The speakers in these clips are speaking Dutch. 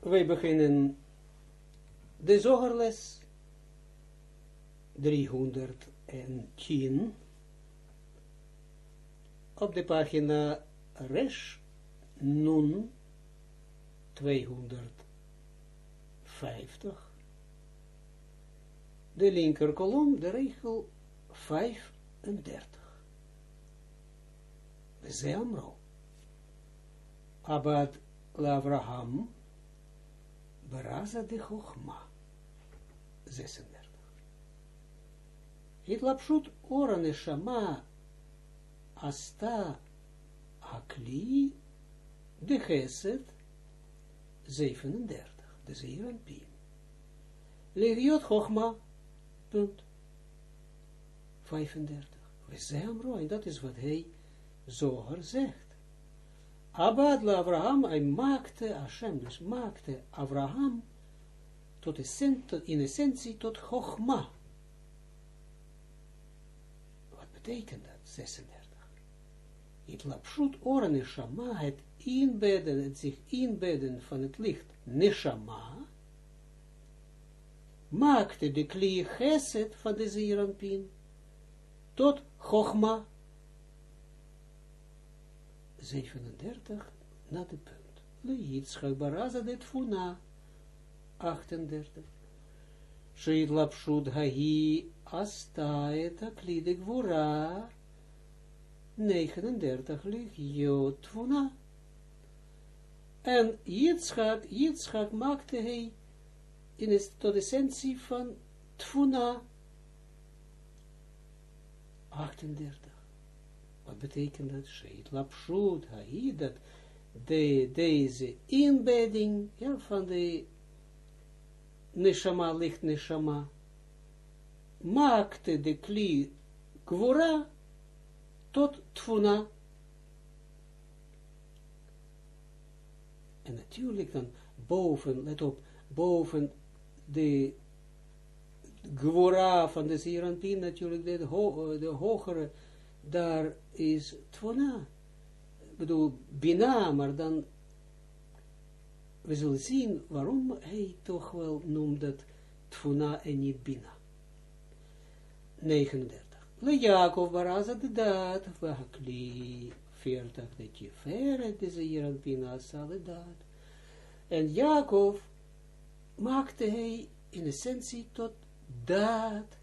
wij beginnen. De zogerles 310 op de pagina Resh Nun 250 de linker kolom, de regel 35 we Amro Abad Lavraham Baraza de Chochma. 36. Hitlapshut ora neshama asta akli de geset 37. De zeer en pien. Leviot Chochma. Punt. 35. We zijn en dat is wat hij zoger zegt. Abad la Abraham, hij maakte, Hashem dus maakte Abraham tot in essentie tot Chogma. Wat betekent dat? 36. Het lapshut oren neshama, het inbedden, het zich inbedden van het licht neshama, maakte de klie geset van de Zeranpin tot Chogma. 37 na de punt. Le Yitzchak baraza det funa 38. Sheid lapshud hahi asta et aklide gvura 39 lig jot funa. En Yitzchak, Yitzchak maakte hij in het, tot essentie van tfuna 38. Wat betekent dat? Sheit lapshut, hai, dat de, deze inbedding ja, van de neshama, licht neshama, maakte de kli kwora tot tfuna. En natuurlijk dan boven, let op, boven de gwora van de Zeranpin, natuurlijk de, de hogere daar is Tvona. Ik bedoel, Bina, maar dan, we zullen zien waarom hij toch wel noemt dat Tvona en niet Bina. 39. Le Jacob baraza de daad, vahakli 40, dat je verre, aan Bina daad. En Jacob maakte hij in essentie tot daad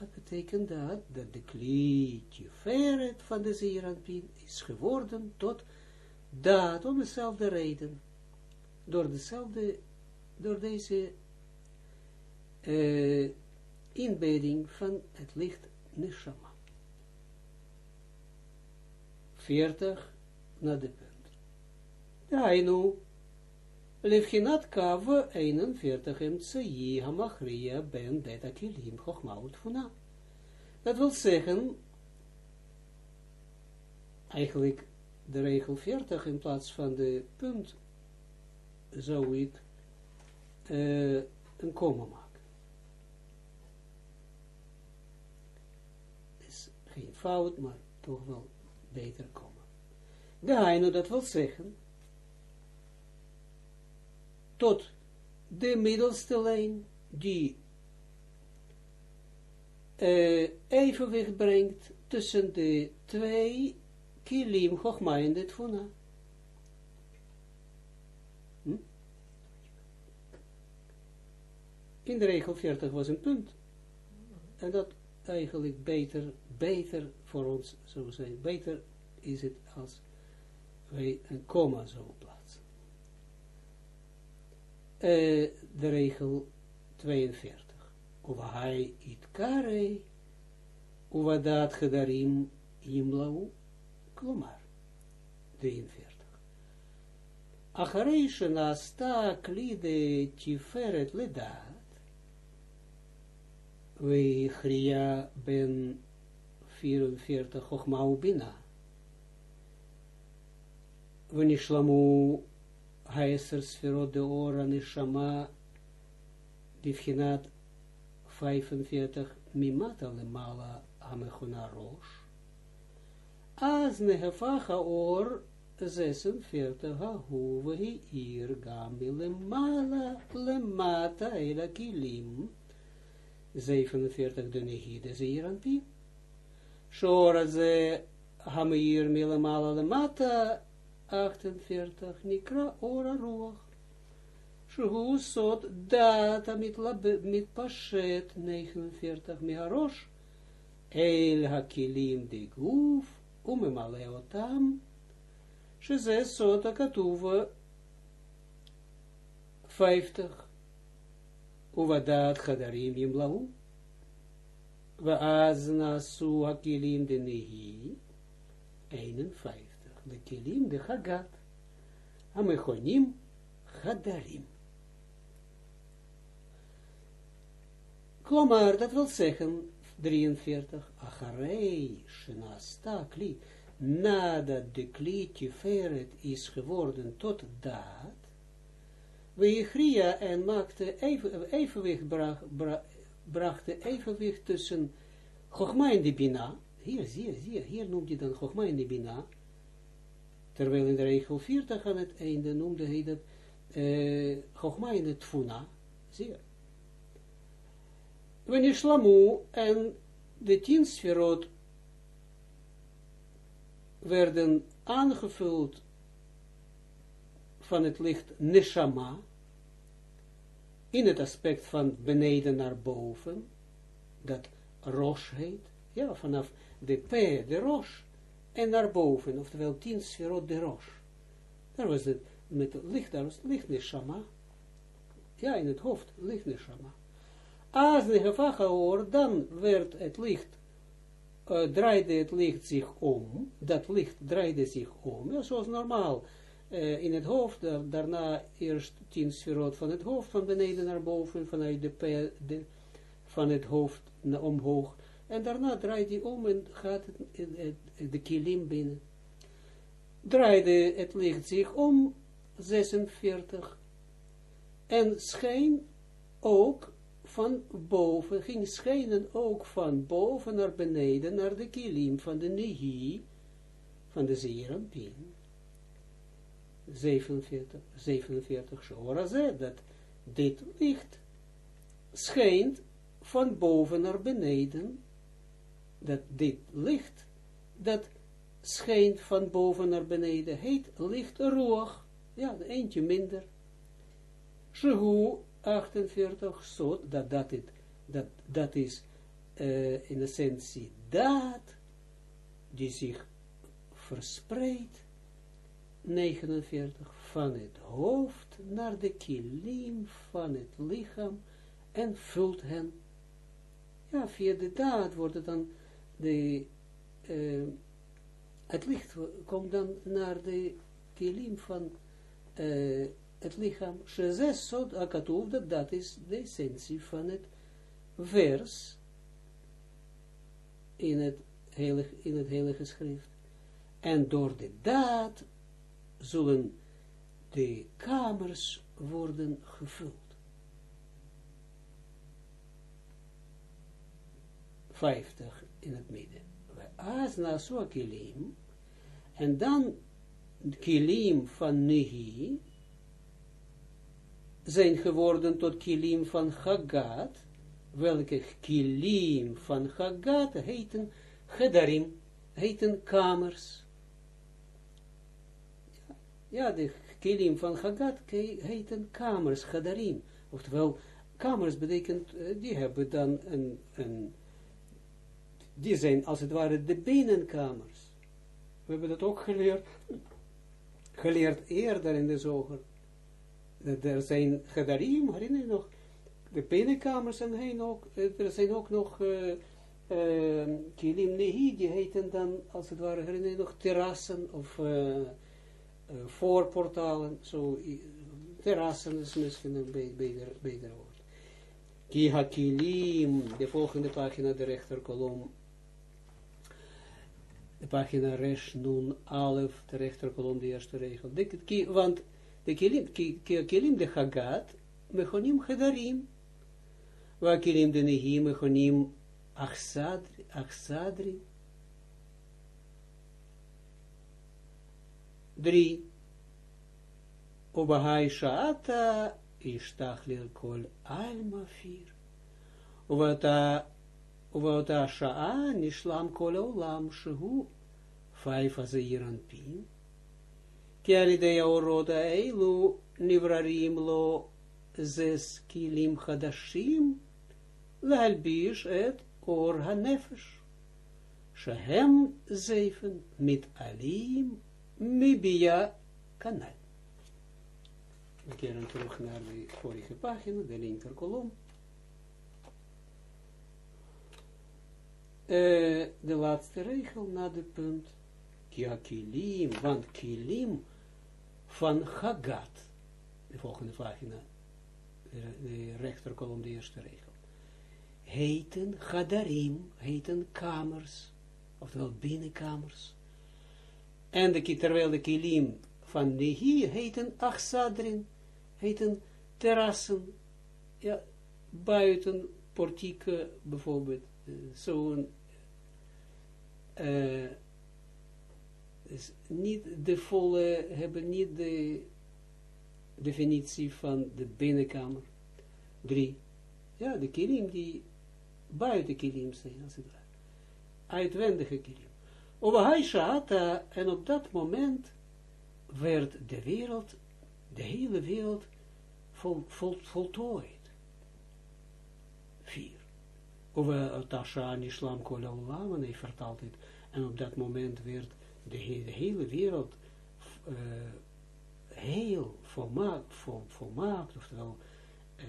wat betekent dat? Dat de klietje verret van de zeeranpien is geworden tot dat, om dezelfde reden. Door dezelfde, door deze uh, inbedding van het licht Neshama. 40 naar de punt. Dainu, Levchinat kave 41 mci hamachria ben beta kilim chochmaut funa. Dat wil zeggen, eigenlijk de regel 40 in plaats van de punt, zou ik een komma maken. Is geen fout, maar toch wel beter komen. Geheino, dat wil zeggen, tot de middelste lijn, die uh, evenwicht brengt tussen de twee kilim, hochma en de. Hm? In de regel 40 was een punt. En dat eigenlijk beter, beter voor ons zou zijn. Beter is het als wij een komma zo plaatsen. Uh, de regel 42. Uvahai itkare, uvadat gedarim imlau, klomar. 43. Acharei shenasta klide tiferet ledat, we chria ben 44 chochma bina. We nishlamu haeser sferot de ora nishama bivchinat 45 mimata lemala amechuna rosh. Az nehefacha or 46, hahu vehi ir gami lemala lemata ela kilim, 47, de negide zeiranpi, shora ze hamir milemala lemata, 48, nikra ora ruach, Shuhu sot data mit, mit pashet 49 miharosh el hakilim de guf umemale otam שזה סוד הכתוב 50 ובדעת חדרים ימלאו ואז נעשו הכלים דנהי 51 de kelim de hagat, amechonim hadarim. Klomar, dat wil zeggen, 43, acharei, shenasta, nadat de kli tiferet is geworden tot daad, Weegria en maakte evenwicht, bracht, bra, evenwicht tussen Chochma de Bina, hier, zie je, hier noemt hij dan Chogmein de Bina, terwijl in de regel 40 aan het einde noemde hij dat en de Tfuna, zie je. Wanneer Slamu en de tien sferot werden aangevuld van het licht neshama, in het aspect van beneden naar boven, dat rosh heet, ja, vanaf de P, de rosh, en naar boven, oftewel tien sferot de rosh. Daar was het, met licht, daar was licht ja, in het hoofd, licht neshama. Als de gevacha dan werd het licht uh, draaide het licht zich om, dat licht draaide zich om, ja, zoals normaal, uh, in het hoofd, da daarna eerst tien sferot van het hoofd, van beneden naar boven, vanuit de, de van het hoofd naar omhoog, en daarna draait hij om en gaat het, de kilim binnen. Draaide het licht zich om, 46, en schijn ook van boven, ging schijnen ook van boven naar beneden, naar de kilim van de nehi, van de zeerampin. 47, 47 shora dat dit licht schijnt van boven naar beneden, dat dit licht, dat schijnt van boven naar beneden, heet licht roog, ja, een eentje minder. Shehu 48 sot, dat, dat, dat, dat is uh, in essentie dat die zich verspreidt 49 van het hoofd naar de kilim van het lichaam en vult hen. Ja, via de daad wordt het dan de, uh, het licht komt dan naar de kilim van uh, het lichaam, shezes sod akatuv, dat dat is de essentie van het vers in het heilige, in het heilige schrift. En door de daad zullen de kamers worden gevuld. 50 in het midden. As na so kilim, en dan kilim van Nehi, zijn geworden tot kilim van Hagat, welke kilim van Hagat heten Gedarim, heten kamers. Ja, de kilim van Hagat heten kamers, Gedarim. Oftewel, kamers betekent, eh, die hebben dan een, een, die zijn als het ware de binnenkamers. We hebben dat ook geleerd, geleerd eerder in de zoger. Er zijn gedarim, herinner je nog, de binnenkamers zijn heen ook, er zijn ook nog uh, kilim nehi, die heten dan, als het ware, herinner je nog, terrassen of voorportalen, zo, terrassen is misschien een beter, beter woord. Ki kilim, de volgende pagina, de rechterkolom, de pagina resh nun alef, de rechterkolom, de eerste regel. Want de kilim, kilim de Hagat, mechonim Hedarim, waar kilim de Nehi, mechonim Achsadri, Drie. Ubahai sha'ata ishtachlir kol alma vier. Ubata Ubata sha'a nishlam kol olam shehu vijf azeiran pin. Kialidei aorota eilu nivrarim lo zes kilim chadashim lalbish et or hanefesh. Shehem zeven mit alim mibia kanal. We keren terug naar de pagina, de linker Uh, de laatste regel na de punt. Kia kilim, want kilim van Hagat. De volgende pagina, de, rechterkolom, de eerste regel. Heten Hadarim, heten kamers, oftewel binnenkamers. En de, terwijl de kilim van Nehi heten Achsadrin, heten terrassen, ja, buiten portieken bijvoorbeeld, zo'n, uh, is niet de volle, hebben niet de definitie van de binnenkamer. Drie. Ja, de kilim die buiten kilim zijn, als het ware. Uitwendige kilim. Over Shata, en op dat moment werd de wereld, de hele wereld, vol, vol, voltooid. Over Tasha Nishlam Kol Olam, en hij vertaalt het, en op dat moment werd de, hele wereld uh, heel volmaakt, vol, volmaakt oftewel uh,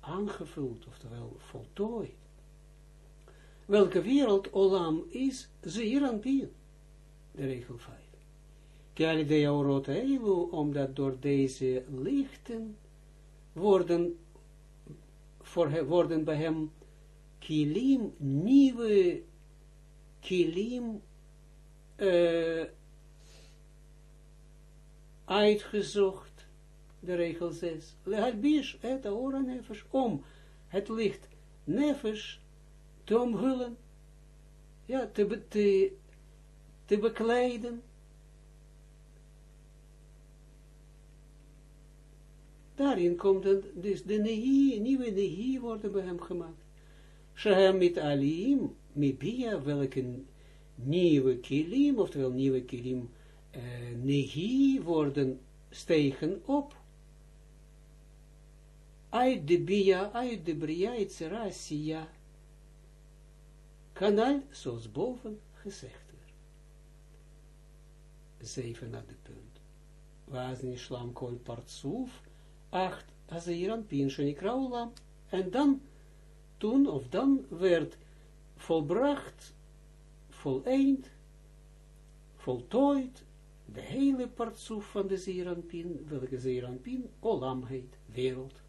aangevuld, oftewel voltooid. Welke wereld Olam is, Zeer Pien, de regel 5. Kali de Jaurot Eilu, omdat door deze lichten worden, voor worden bij hem kilim, nieuwe kilim uh, uitgezocht, de regel 6, lehalbish et aora nefesh, om het licht nefesh te omhullen, ja, te, be, te, te bekleiden. Daarin komt het, dus de nieuwe nehi worden bij hem gemaakt. Shehem mit alim, mibia, welke nieuwe kilim, oftewel nieuwe kilim, uh, nehi worden stegen op. Uit de bia, uit de bria, itzera, siya. Kanal, zoals boven gezegd werd. Zeven naar de punt. Was niet slam kol partsuf, acht, azeiran pin shenikraulam. En dan, toen of dan werd volbracht voleind, voltooid, de hele partsoef van de Zeranpin, welke Zeranpin, Olam heet, wereld,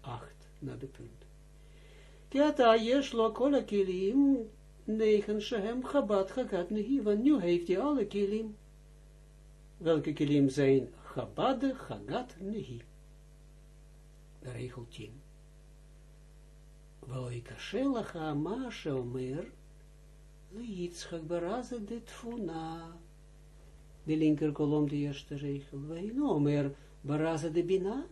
acht naar de punt. Kiata yeshlo kola kilim, negen shehem chabad chagat nehi, want nu heeft hij alle kilim, welke kilim zijn chabad chagat nehi. Regel 10. Wel lacha ma sheomer, Yitzchak baraza de tfuna. De linker kolom, de eerste regel. Weinomer baraza de bina.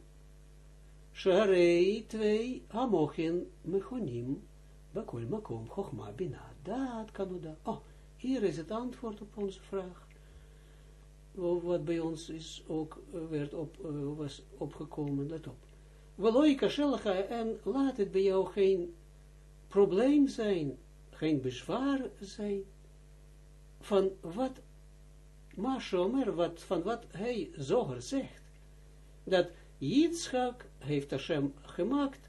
Sharei twee amochen mechonim. Bakol makom chochma bina. Dat kan. Oh, hier is het antwoord op onze vraag. Wat bij ons is ook, werd op, was opgekomen, let op. Weloi kashelcha, en laat het bij jou geen probleem zijn, geen bezwaar zijn van wat Mashomer, wat, van wat hij zoger zegt, dat Yitzchak heeft Hashem gemaakt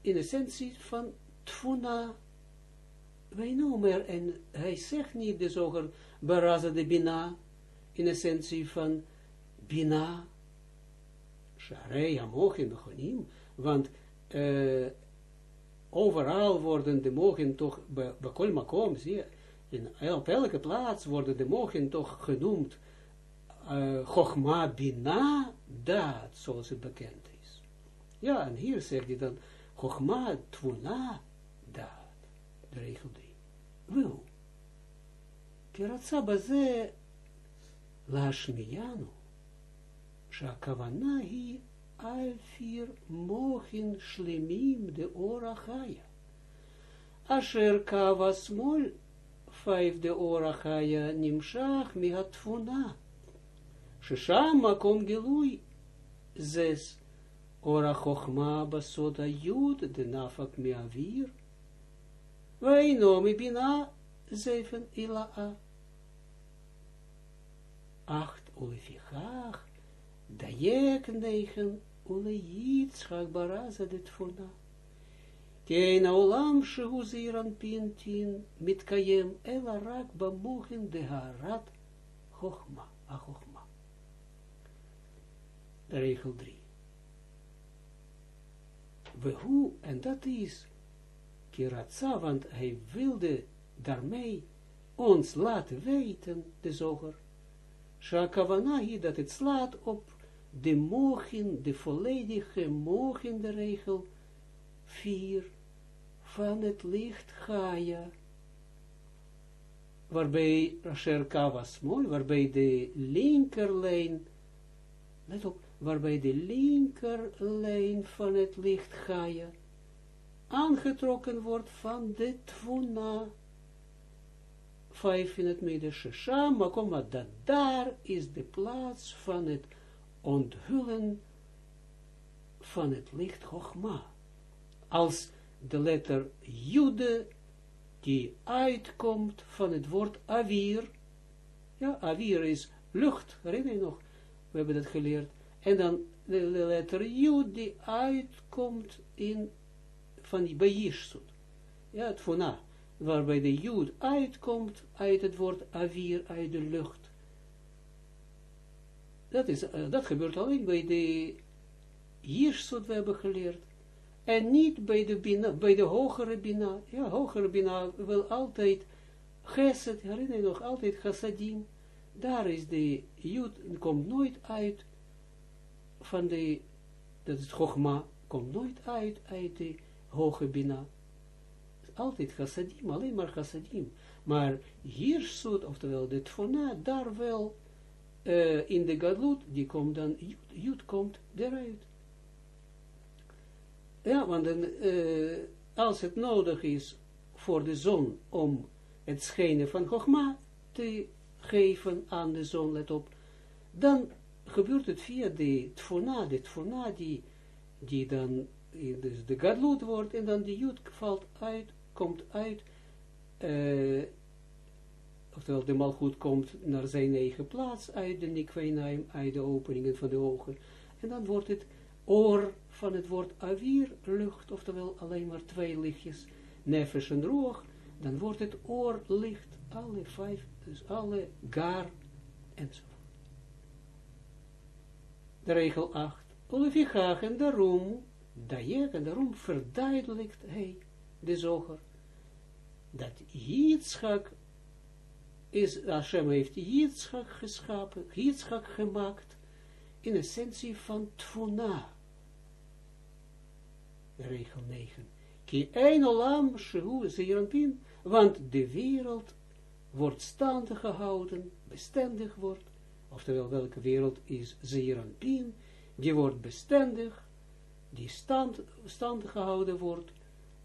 in essentie van Tfuna, wij noemen en hij zegt niet de zoger Baraza de Bina, in essentie van Bina, Sharei Bechonim, want uh, overal worden de mogen toch, bekol makom, zie in, op elke plaats worden de mogen toch genoemd, uh, Bina, dat, zoals het bekend is. Ja, en hier zegt hij dan, Chochma Tvuna, dat, de regel 3. Wil, Keratsa baze, Lashmiyanu, Shakavana hi alfir mochin shlemim de orachaya. Asher kava smol, vijf de orachaya nimshach mihatfuna. Shisham makom gelui, zes orachochma basota yud de nafak miavir. Weino mi bina, zeven ila'a. Acht ulefichach, dayek negen uleyitschak baraza dit funa. Kein ziran pintin mit kayem ela rak bamuchin de harat chochma, a chochma. Regel 3. We hoe, en dat is kiratsa, want hij wilde daarmee ons laten weten, de zoger, Shakavanahi, dat het slaat op de mogen, de volledige mogen, de regel 4 van het licht Gaia, waarbij Rasher Kavas mooi, waarbij de linkerlijn, let op, waarbij de linkerlijn van het licht Gaia aangetrokken wordt van de Tvuna, vijf in het midden, Shesham, maar kom maar, dat daar is de plaats van het onthullen van het licht Chogma. Als de letter Jude, die uitkomt van het woord Avir, ja, Avir is lucht, herinner je nog, we hebben dat geleerd, en dan de, letter Jude, die uitkomt in, van die Bayishsut, ja, het Fona, waarbij de Jood uitkomt uit het woord avir, uit de lucht. Dat, is, uh, dat gebeurt alleen bij de Jirsut, we hebben geleerd. En niet bij de, bij de hogere bina. Ja, hogere bina wil altijd geset, herinner je nog, altijd chassadim. Daar is de Jood, komt nooit uit van de, dat is Chogma, komt nooit uit uit de hoge bina altijd chassadim, alleen maar chassadim. Maar zoet, oftewel de tfona, daar wel uh, in de gadlut, die komt dan, jut komt eruit. Ja, want dan, uh, als het nodig is voor de zon om het schijnen van Chogma te geven aan de zon, let op, dan gebeurt het via de tfona, de tfona die, die dan dus de gadlut wordt en dan die jut valt uit komt uit, oftewel de malgoed komt naar zijn eigen plaats, uit de nikweinaim, uit de openingen van de ogen, en dan wordt het oor van het woord avir, lucht, oftewel alleen maar twee lichtjes, nefesh en roog, dan wordt het oor licht, alle vijf, dus alle gar, enzovoort. De regel 8. Olefichach en daarom, dajek en daarom verduidelijkt hij de zoger, dat Yitzchak is, Hashem heeft Yitzchak geschapen, Yitzchak gemaakt, in essentie van Tfuna. Regel 9. Ki een olam shehu zeeranpin, want de wereld wordt staande gehouden, bestendig wordt, oftewel welke wereld is zeeranpin, die wordt bestendig, die stand, gehouden wordt,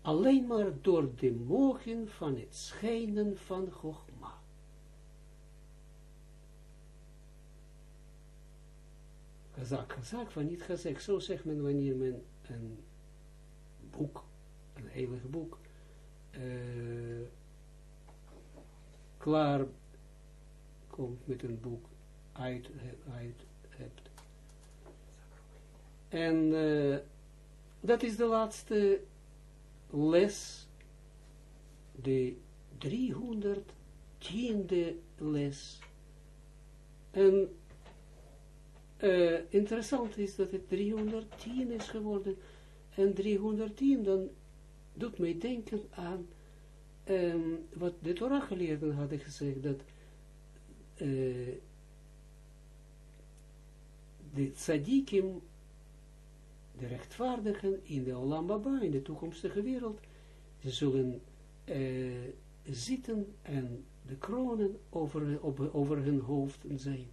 alleen maar door de mogen van het schijnen van Chogma. Gezak, gezak van niet gezegd, zo zegt men wanneer men een boek, een heilig boek, uh, klaar komt met een boek uit, uit hebt. En uh, dat is de laatste les, de 310e les. En uh, interessant is dat het 310 is geworden. En 310, dan doet mij denken aan um, wat de Torah geleerden hadden gezegd, dat uh, de tzadikim de rechtvaardigen in de Olam Baba, in de toekomstige wereld, ze zullen uh, zitten en de kronen over, op, over hun hoofd zijn.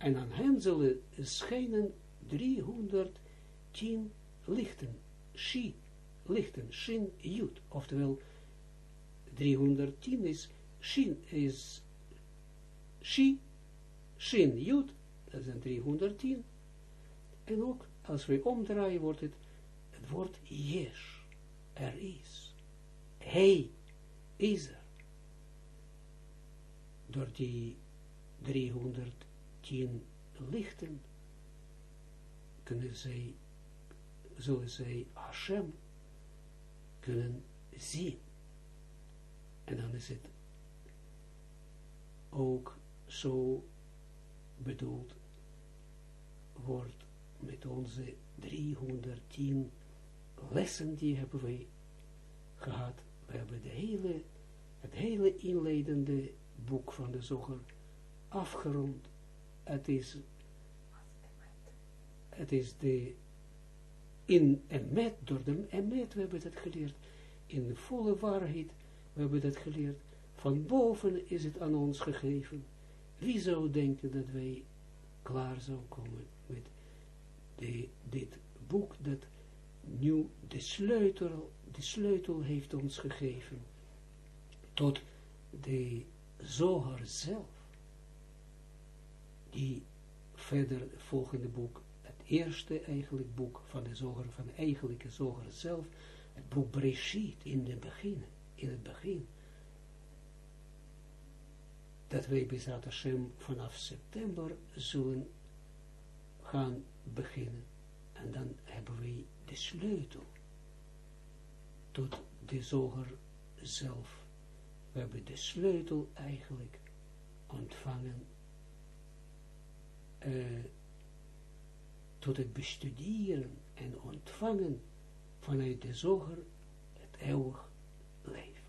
En aan hen zullen schijnen 310 lichten, shi, lichten, shin, jut, oftewel 310 is, shin, is, shi, shin, jut, dat zijn 310, en ook als we omdraaien wordt het, het woord yes, er is, hij is er, door die 310 lichten, kunnen zij, zullen zij Hashem kunnen zien. En dan is het ook zo bedoeld wordt met onze 310 lessen die hebben wij gehad. We hebben hele, het hele inleidende boek van de zoger afgerond. Het is, het is de, in emet, door de emet, we hebben dat geleerd, in de volle waarheid, we hebben dat geleerd, van boven is het aan ons gegeven. Wie zou denken dat wij klaar zou komen met de, dit boek, dat nu de sleutel, de sleutel heeft ons gegeven, tot de zoger zelf die verder volgende boek, het eerste eigenlijk boek van de zoger, van de eigenlijke zoger zelf, het boek Breshit in het begin, in het begin, dat wij bij Hashem vanaf september zullen gaan beginnen. En dan hebben wij de sleutel tot de zoger zelf. We hebben de sleutel eigenlijk ontvangen eh, tot het bestuderen en ontvangen vanuit de zoger het eeuwig leven.